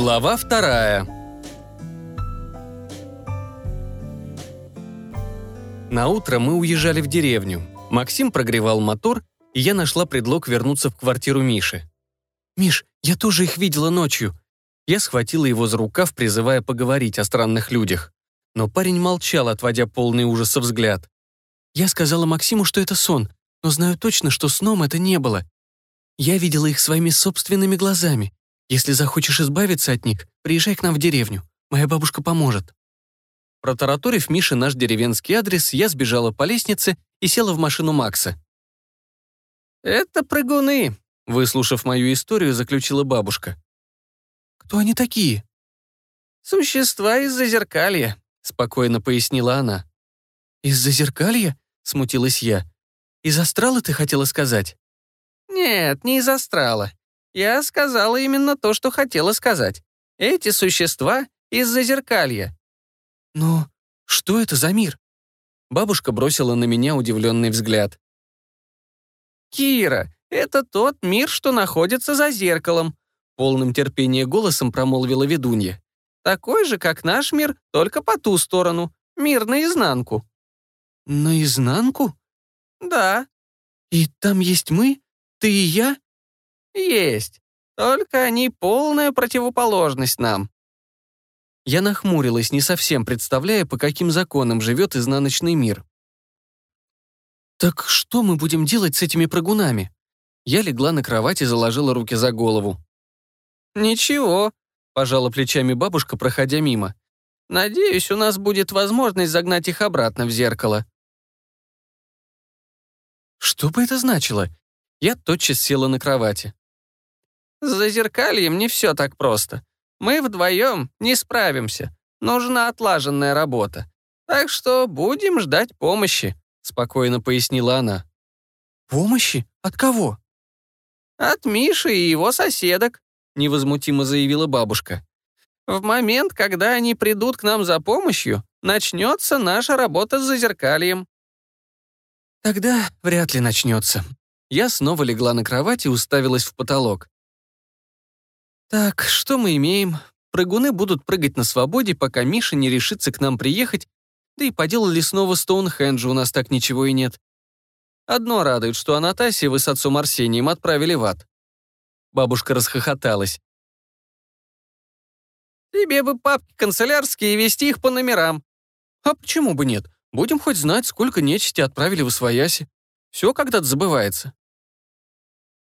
Глава вторая. На утро мы уезжали в деревню. Максим прогревал мотор, и я нашла предлог вернуться в квартиру Миши. «Миш, я тоже их видела ночью». Я схватила его за рукав, призывая поговорить о странных людях. Но парень молчал, отводя полный ужаса взгляд. Я сказала Максиму, что это сон, но знаю точно, что сном это не было. Я видела их своими собственными глазами. Если захочешь избавиться от них, приезжай к нам в деревню. Моя бабушка поможет». Протараторив Мише наш деревенский адрес, я сбежала по лестнице и села в машину Макса. «Это прыгуны», — выслушав мою историю, заключила бабушка. «Кто они такие?» «Существа из зазеркалья», — спокойно пояснила она. «Из зазеркалья?» — смутилась я. «Из астрала ты хотела сказать?» «Нет, не из астрала. Я сказала именно то, что хотела сказать. Эти существа из зазеркалья». «Но что это за мир?» Бабушка бросила на меня удивленный взгляд. «Кира, это тот мир, что находится за зеркалом», полным терпения голосом промолвила ведунья. «Такой же, как наш мир, только по ту сторону. Мир наизнанку». «Наизнанку?» «Да». «И там есть мы? Ты и я?» «Есть. Только они полная противоположность нам». Я нахмурилась, не совсем представляя, по каким законам живет изнаночный мир. «Так что мы будем делать с этими прыгунами?» Я легла на кровать и заложила руки за голову. «Ничего», — пожала плечами бабушка, проходя мимо. «Надеюсь, у нас будет возможность загнать их обратно в зеркало». Что бы это значило? Я тотчас села на кровати. С зазеркальем не все так просто. Мы вдвоем не справимся. Нужна отлаженная работа. Так что будем ждать помощи», — спокойно пояснила она. «Помощи? От кого?» «От Миши и его соседок», — невозмутимо заявила бабушка. «В момент, когда они придут к нам за помощью, начнется наша работа с зазеркальем». «Тогда вряд ли начнется». Я снова легла на кровать и уставилась в потолок. Так, что мы имеем? Прыгуны будут прыгать на свободе, пока Миша не решится к нам приехать, да и по делу лесного Стоунхенджа у нас так ничего и нет. Одно радует, что Анатасия вы с отцом Арсением отправили в ад. Бабушка расхохоталась. «Тебе бы папки канцелярские вести их по номерам». «А почему бы нет? Будем хоть знать, сколько нечисти отправили в Освояси. Все когда-то забывается».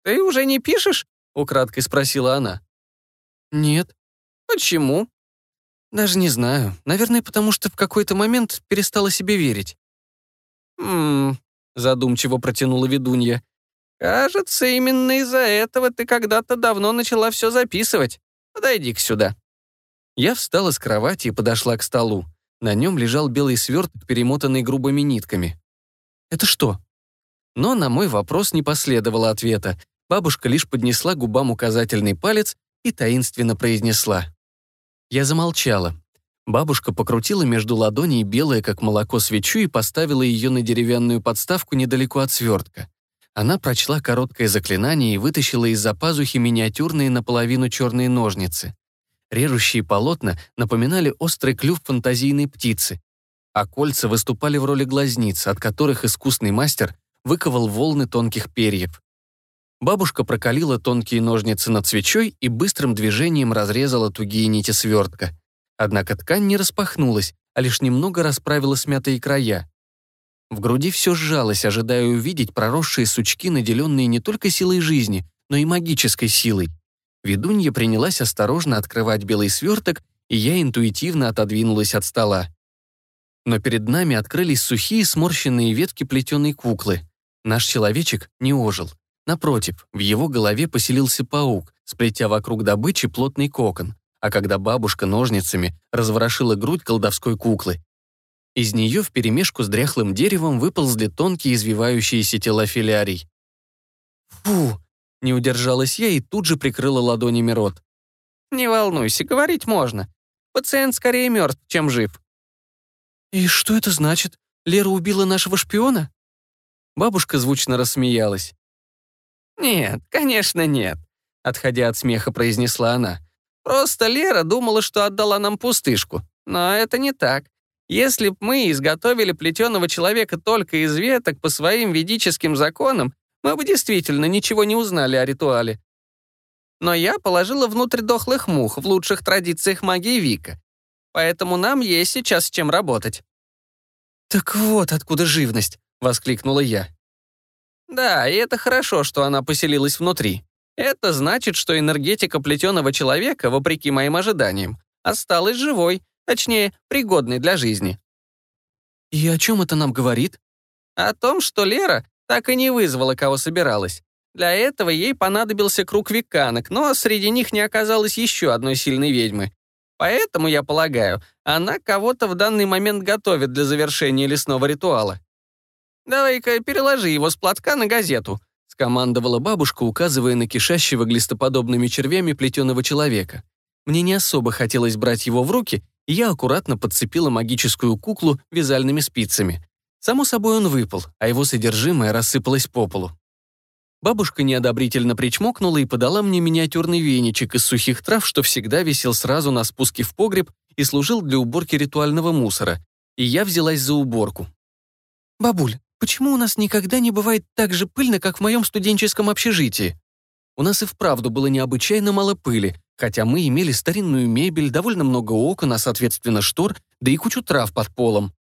«Ты уже не пишешь?» — украдкой спросила она. «Нет». «Почему?» «Даже не знаю. Наверное, потому что в какой-то момент перестала себе верить». «Ммм», — задумчиво протянула ведунья. «Кажется, именно из-за этого ты когда-то давно начала все записывать. Подойди-ка сюда». Я встала с кровати и подошла к столу. На нем лежал белый сверток, перемотанный грубыми нитками. «Это что?» Но на мой вопрос не последовало ответа. Бабушка лишь поднесла губам указательный палец и таинственно произнесла. Я замолчала. Бабушка покрутила между ладоней белое, как молоко, свечу и поставила ее на деревянную подставку недалеко от свертка. Она прочла короткое заклинание и вытащила из-за пазухи миниатюрные наполовину черные ножницы. Режущие полотна напоминали острый клюв фантазийной птицы, а кольца выступали в роли глазниц, от которых искусный мастер выковал волны тонких перьев. Бабушка прокалила тонкие ножницы над свечой и быстрым движением разрезала тугие нити свертка. Однако ткань не распахнулась, а лишь немного расправила смятые края. В груди все сжалось, ожидая увидеть проросшие сучки, наделенные не только силой жизни, но и магической силой. Ведунья принялась осторожно открывать белый сверток, и я интуитивно отодвинулась от стола. Но перед нами открылись сухие сморщенные ветки плетеной куклы. Наш человечек не ожил. Напротив, в его голове поселился паук, сплетя вокруг добычи плотный кокон, а когда бабушка ножницами разворошила грудь колдовской куклы, из нее вперемешку с дряхлым деревом выползли тонкие извивающиеся тела филярий. «Фу!» — не удержалась я и тут же прикрыла ладонями рот. «Не волнуйся, говорить можно. Пациент скорее мертв, чем жив». «И что это значит? Лера убила нашего шпиона?» Бабушка звучно рассмеялась. «Нет, конечно, нет», — отходя от смеха, произнесла она. Просто Лера думала, что отдала нам пустышку. Но это не так. Если б мы изготовили плетеного человека только из веток по своим ведическим законам, мы бы действительно ничего не узнали о ритуале. Но я положила внутрь дохлых мух в лучших традициях магии Вика. Поэтому нам есть сейчас с чем работать. «Так вот откуда живность!» — воскликнула я. Да, и это хорошо, что она поселилась внутри. Это значит, что энергетика плетеного человека, вопреки моим ожиданиям, осталась живой, точнее, пригодной для жизни. И о чем это нам говорит? О том, что Лера так и не вызвала, кого собиралась. Для этого ей понадобился круг веканок, но среди них не оказалось еще одной сильной ведьмы. Поэтому, я полагаю, она кого-то в данный момент готовит для завершения лесного ритуала. Давай-ка переложи его с платка на газету, скомандовала бабушка, указывая на кишащего глистоподобными червями плетеного человека. Мне не особо хотелось брать его в руки, и я аккуратно подцепила магическую куклу вязальными спицами. Само собой он выпал, а его содержимое рассыпалось по полу. Бабушка неодобрительно причмокнула и подала мне миниатюрный веничек из сухих трав, что всегда висел сразу на спуске в погреб и служил для уборки ритуального мусора. И я взялась за уборку. «Бабуль, почему у нас никогда не бывает так же пыльно, как в моем студенческом общежитии?» У нас и вправду было необычайно мало пыли, хотя мы имели старинную мебель, довольно много окон, а соответственно штор, да и кучу трав под полом.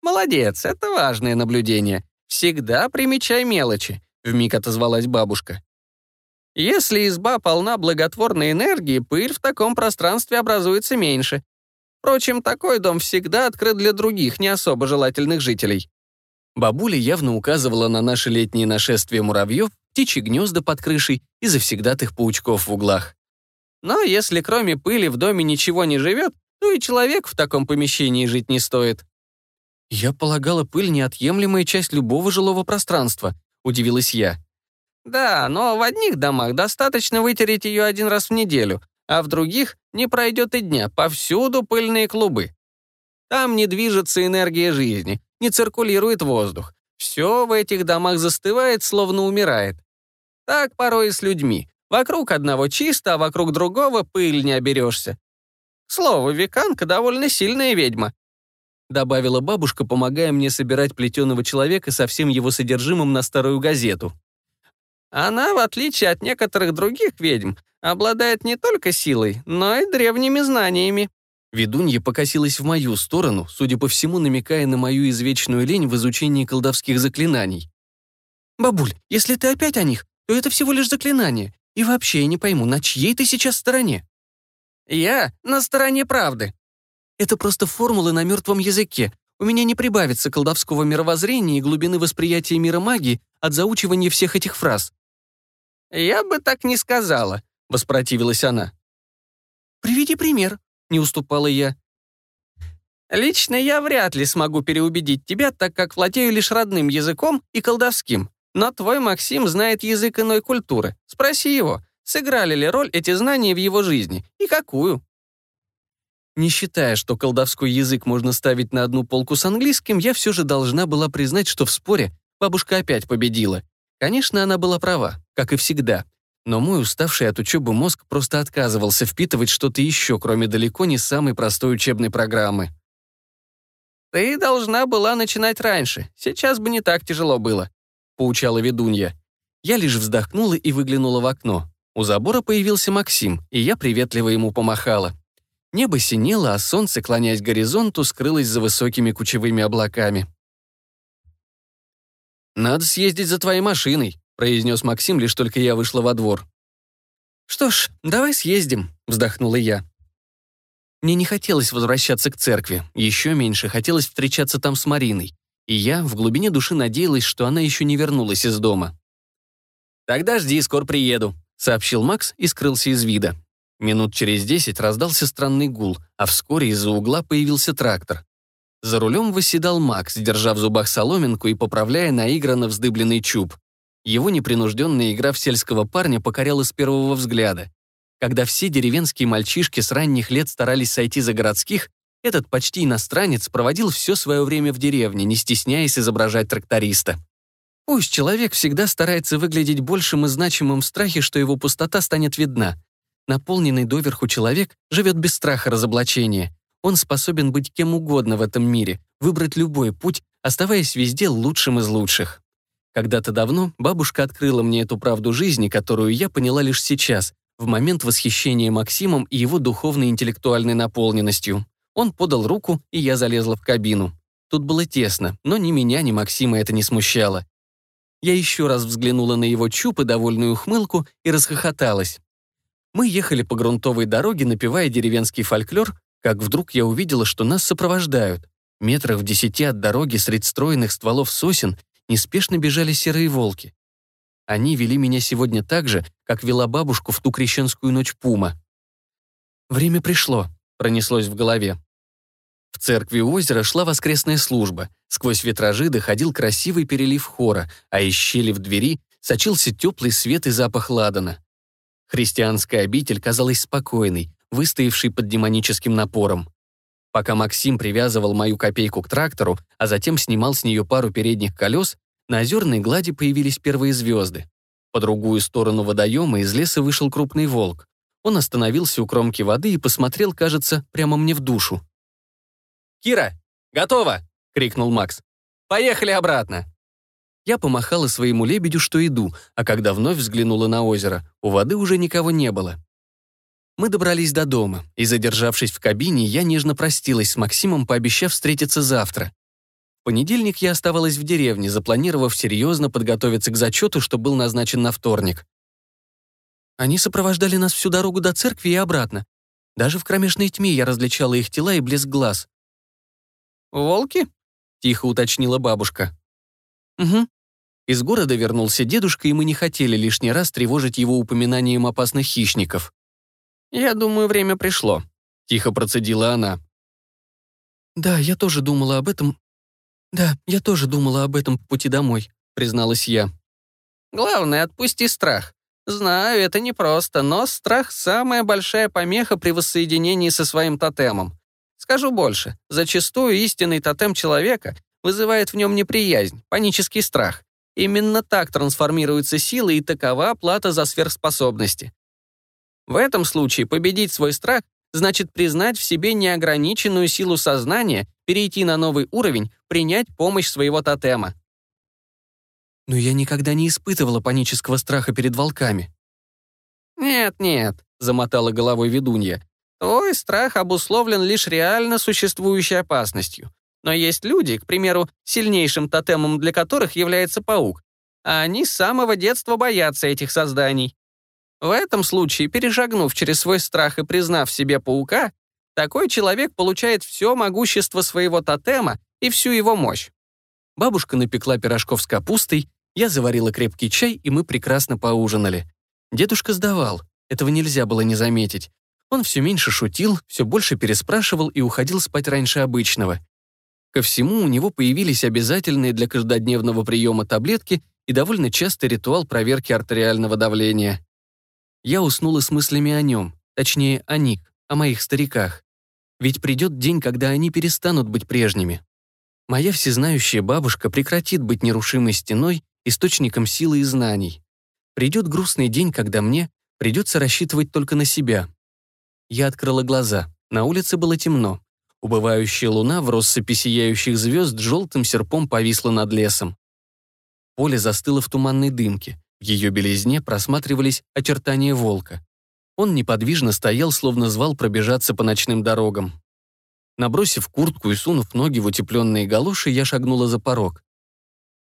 «Молодец, это важное наблюдение. Всегда примечай мелочи. — вмиг отозвалась бабушка. «Если изба полна благотворной энергии, пыль в таком пространстве образуется меньше. Впрочем, такой дом всегда открыт для других, не особо желательных жителей». Бабуля явно указывала на наши летние нашествия муравьев, птичьи гнезда под крышей и завсегдатых паучков в углах. Но если кроме пыли в доме ничего не живет, то и человек в таком помещении жить не стоит. Я полагала, пыль — неотъемлемая часть любого жилого пространства, — удивилась я. «Да, но в одних домах достаточно вытереть ее один раз в неделю, а в других не пройдет и дня, повсюду пыльные клубы. Там не движется энергия жизни, не циркулирует воздух. Все в этих домах застывает, словно умирает. Так порой и с людьми. Вокруг одного чисто, а вокруг другого пыль не оберешься. Слово, веканка довольно сильная ведьма добавила бабушка, помогая мне собирать плетеного человека со всем его содержимым на старую газету. Она, в отличие от некоторых других ведьм, обладает не только силой, но и древними знаниями. Ведунья покосилась в мою сторону, судя по всему, намекая на мою извечную лень в изучении колдовских заклинаний. «Бабуль, если ты опять о них, то это всего лишь заклинание. И вообще я не пойму, на чьей ты сейчас стороне?» «Я на стороне правды», это просто формулы на мертвом языке. У меня не прибавится колдовского мировоззрения и глубины восприятия мира магии от заучивания всех этих фраз. «Я бы так не сказала», — воспротивилась она. «Приведи пример», — не уступала я. «Лично я вряд ли смогу переубедить тебя, так как владею лишь родным языком и колдовским. Но твой Максим знает язык иной культуры. Спроси его, сыграли ли роль эти знания в его жизни и какую?» Не считая, что колдовской язык можно ставить на одну полку с английским, я все же должна была признать, что в споре бабушка опять победила. Конечно, она была права, как и всегда. Но мой уставший от учебы мозг просто отказывался впитывать что-то еще, кроме далеко не самой простой учебной программы. «Ты должна была начинать раньше. Сейчас бы не так тяжело было», — поучала ведунья. Я лишь вздохнула и выглянула в окно. У забора появился Максим, и я приветливо ему помахала. Небо синело, а солнце, клоняясь к горизонту, скрылось за высокими кучевыми облаками. «Надо съездить за твоей машиной», — произнес Максим, лишь только я вышла во двор. «Что ж, давай съездим», — вздохнула я. Мне не хотелось возвращаться к церкви, еще меньше хотелось встречаться там с Мариной, и я в глубине души надеялась, что она еще не вернулась из дома. «Тогда жди, скоро приеду», — сообщил Макс и скрылся из вида. Минут через десять раздался странный гул, а вскоре из-за угла появился трактор. За рулем восседал Макс, держа в зубах соломинку и поправляя наигранно вздыбленный чуб. Его непринужденная игра в сельского парня покоряла с первого взгляда. Когда все деревенские мальчишки с ранних лет старались сойти за городских, этот почти иностранец проводил все свое время в деревне, не стесняясь изображать тракториста. Пусть человек всегда старается выглядеть большим и значимым в страхе, что его пустота станет видна. Наполненный доверху человек живет без страха разоблачения. Он способен быть кем угодно в этом мире, выбрать любой путь, оставаясь везде лучшим из лучших. Когда-то давно бабушка открыла мне эту правду жизни, которую я поняла лишь сейчас, в момент восхищения Максимом и его духовной интеллектуальной наполненностью. Он подал руку, и я залезла в кабину. Тут было тесно, но ни меня, ни Максима это не смущало. Я еще раз взглянула на его чуб и довольную ухмылку и расхохоталась. Мы ехали по грунтовой дороге, напевая деревенский фольклор, как вдруг я увидела, что нас сопровождают. Метрах в десяти от дороги среди стройных стволов сосен неспешно бежали серые волки. Они вели меня сегодня так же, как вела бабушку в ту крещенскую ночь Пума. «Время пришло», — пронеслось в голове. В церкви у озера шла воскресная служба. Сквозь витражи доходил красивый перелив хора, а из щели в двери сочился теплый свет и запах ладана. Христианская обитель казалась спокойной, выстоявшей под демоническим напором. Пока Максим привязывал мою копейку к трактору, а затем снимал с нее пару передних колес, на озерной глади появились первые звезды. По другую сторону водоема из леса вышел крупный волк. Он остановился у кромки воды и посмотрел, кажется, прямо мне в душу. «Кира, готово!» — крикнул Макс. «Поехали обратно!» Я помахала своему лебедю, что иду, а когда вновь взглянула на озеро, у воды уже никого не было. Мы добрались до дома, и, задержавшись в кабине, я нежно простилась с Максимом, пообещав встретиться завтра. В понедельник я оставалась в деревне, запланировав серьезно подготовиться к зачету, что был назначен на вторник. Они сопровождали нас всю дорогу до церкви и обратно. Даже в кромешной тьме я различала их тела и блеск глаз. «Волки?» — тихо уточнила бабушка. «Угу». Из города вернулся дедушка, и мы не хотели лишний раз тревожить его упоминанием опасных хищников. «Я думаю, время пришло», — тихо процедила она. «Да, я тоже думала об этом. Да, я тоже думала об этом по пути домой», — призналась я. «Главное, отпусти страх. Знаю, это непросто, но страх — самая большая помеха при воссоединении со своим тотемом. Скажу больше, зачастую истинный тотем человека вызывает в нем неприязнь, панический страх. Именно так трансформируется сила и такова плата за сверхспособности. В этом случае победить свой страх значит признать в себе неограниченную силу сознания, перейти на новый уровень, принять помощь своего тотема. Но я никогда не испытывала панического страха перед волками. «Нет-нет», — замотала головой ведунья, Твой страх обусловлен лишь реально существующей опасностью. Но есть люди, к примеру, сильнейшим тотемом для которых является паук, а они с самого детства боятся этих созданий. В этом случае, перешагнув через свой страх и признав себе паука, такой человек получает все могущество своего тотема и всю его мощь. Бабушка напекла пирожков с капустой, я заварила крепкий чай, и мы прекрасно поужинали. Дедушка сдавал, этого нельзя было не заметить. Он все меньше шутил, все больше переспрашивал и уходил спать раньше обычного. Ко всему у него появились обязательные для каждодневного приема таблетки и довольно частый ритуал проверки артериального давления. Я уснула с мыслями о нем, точнее, о них, о моих стариках. Ведь придет день, когда они перестанут быть прежними. Моя всезнающая бабушка прекратит быть нерушимой стеной, источником силы и знаний. Придет грустный день, когда мне придется рассчитывать только на себя, я открыла глаза. На улице было темно. Убывающая луна в россыпи сияющих звезд желтым серпом повисла над лесом. Поле застыло в туманной дымке. Ее белизне просматривались очертания волка. Он неподвижно стоял, словно звал пробежаться по ночным дорогам. Набросив куртку и сунув ноги в утепленные галоши, я шагнула за порог.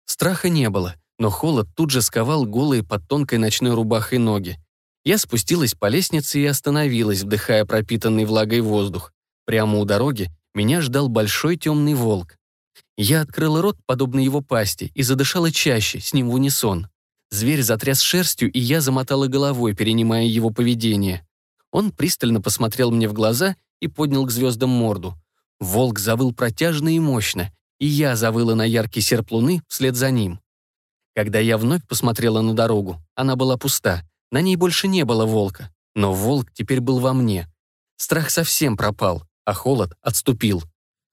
Страха не было, но холод тут же сковал голые под тонкой ночной рубахой ноги. Я спустилась по лестнице и остановилась, вдыхая пропитанный влагой воздух. Прямо у дороги меня ждал большой темный волк. Я открыла рот, подобно его пасти, и задышала чаще, с ним в унисон. Зверь затряс шерстью, и я замотала головой, перенимая его поведение. Он пристально посмотрел мне в глаза и поднял к звездам морду. Волк завыл протяжно и мощно, и я завыла на яркий серп луны вслед за ним. Когда я вновь посмотрела на дорогу, она была пуста. На ней больше не было волка, но волк теперь был во мне. Страх совсем пропал, а холод отступил.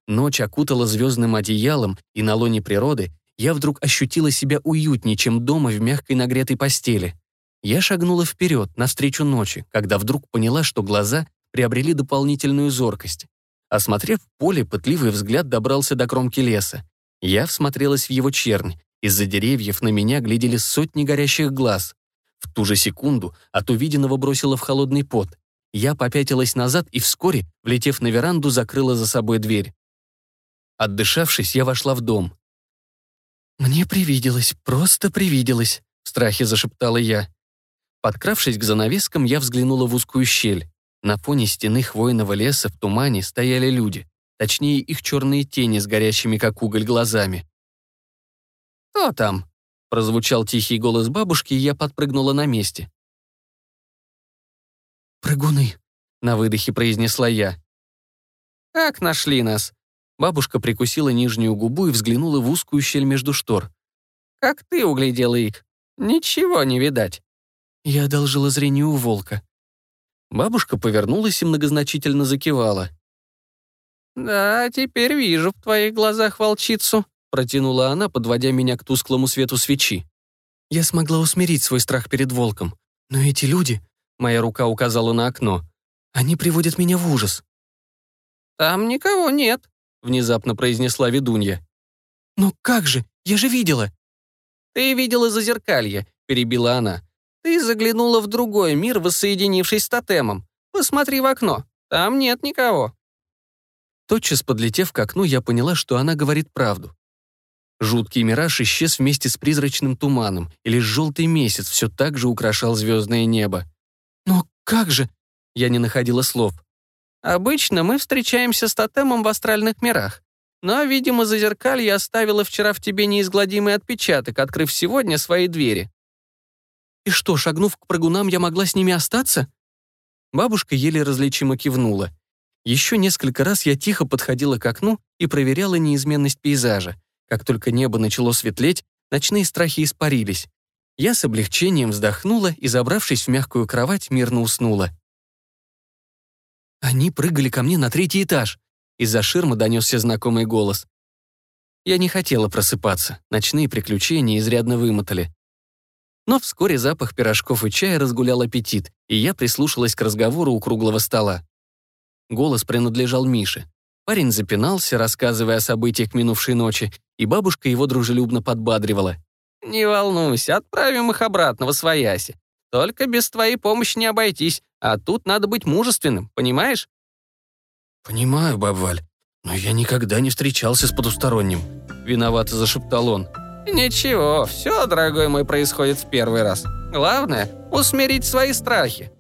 Ночь окутала звездным одеялом, и на лоне природы я вдруг ощутила себя уютнее, чем дома в мягкой нагретой постели. Я шагнула вперед, навстречу ночи, когда вдруг поняла, что глаза приобрели дополнительную зоркость. Осмотрев поле, пытливый взгляд добрался до кромки леса. Я всмотрелась в его чернь. Из-за деревьев на меня глядели сотни горящих глаз. В ту же секунду от увиденного бросила в холодный пот. Я попятилась назад и вскоре, влетев на веранду, закрыла за собой дверь. Отдышавшись, я вошла в дом. «Мне привиделось, просто привиделось», — в страхе зашептала я. Подкравшись к занавескам, я взглянула в узкую щель. На фоне стены хвойного леса в тумане стояли люди, точнее их черные тени с горящими как уголь глазами. «Кто там?» — прозвучал тихий голос бабушки, и я подпрыгнула на месте. «Прыгуны», — на выдохе произнесла я. «Как нашли нас?» Бабушка прикусила нижнюю губу и взглянула в узкую щель между штор. «Как ты углядела их? Ничего не видать». Я одолжила зрение у волка. Бабушка повернулась и многозначительно закивала. «Да, теперь вижу в твоих глазах волчицу», протянула она, подводя меня к тусклому свету свечи. Я смогла усмирить свой страх перед волком. Но эти люди, моя рука указала на окно, они приводят меня в ужас. «Там никого нет», — внезапно произнесла ведунья. «Но как же? Я же видела!» «Ты видела зазеркалье», — перебила она. «Ты заглянула в другой мир, воссоединившись с тотемом. Посмотри в окно. Там нет никого». Тотчас подлетев к окну, я поняла, что она говорит правду. Жуткий мираж исчез вместе с призрачным туманом, и лишь желтый месяц все так же украшал звездное небо. «Но как же?» Я не находила слов. «Обычно мы встречаемся с тотемом в астральных мирах. Но, видимо, зазеркалье оставило вчера в тебе неизгладимый отпечаток, открыв сегодня свои двери». «И что, шагнув к прыгунам, я могла с ними остаться?» Бабушка еле различимо кивнула. Еще несколько раз я тихо подходила к окну и проверяла неизменность пейзажа. Как только небо начало светлеть, ночные страхи испарились. Я с облегчением вздохнула и, забравшись в мягкую кровать, мирно уснула. Они прыгали ко мне на третий этаж. Из-за ширмы донесся знакомый голос. Я не хотела просыпаться, ночные приключения изрядно вымотали. Но вскоре запах пирожков и чая разгулял аппетит, и я прислушалась к разговору у круглого стола. Голос принадлежал Мише. Парень запинался, рассказывая о событиях минувшей ночи, и бабушка его дружелюбно подбадривала. «Не волнуйся, отправим их обратно в Освояси. Только без твоей помощи не обойтись, а тут надо быть мужественным, понимаешь?» «Понимаю, бабваль, но я никогда не встречался с потусторонним», — виновато зашептал он. «Ничего, все, дорогой мой, происходит в первый раз. Главное — усмирить свои страхи.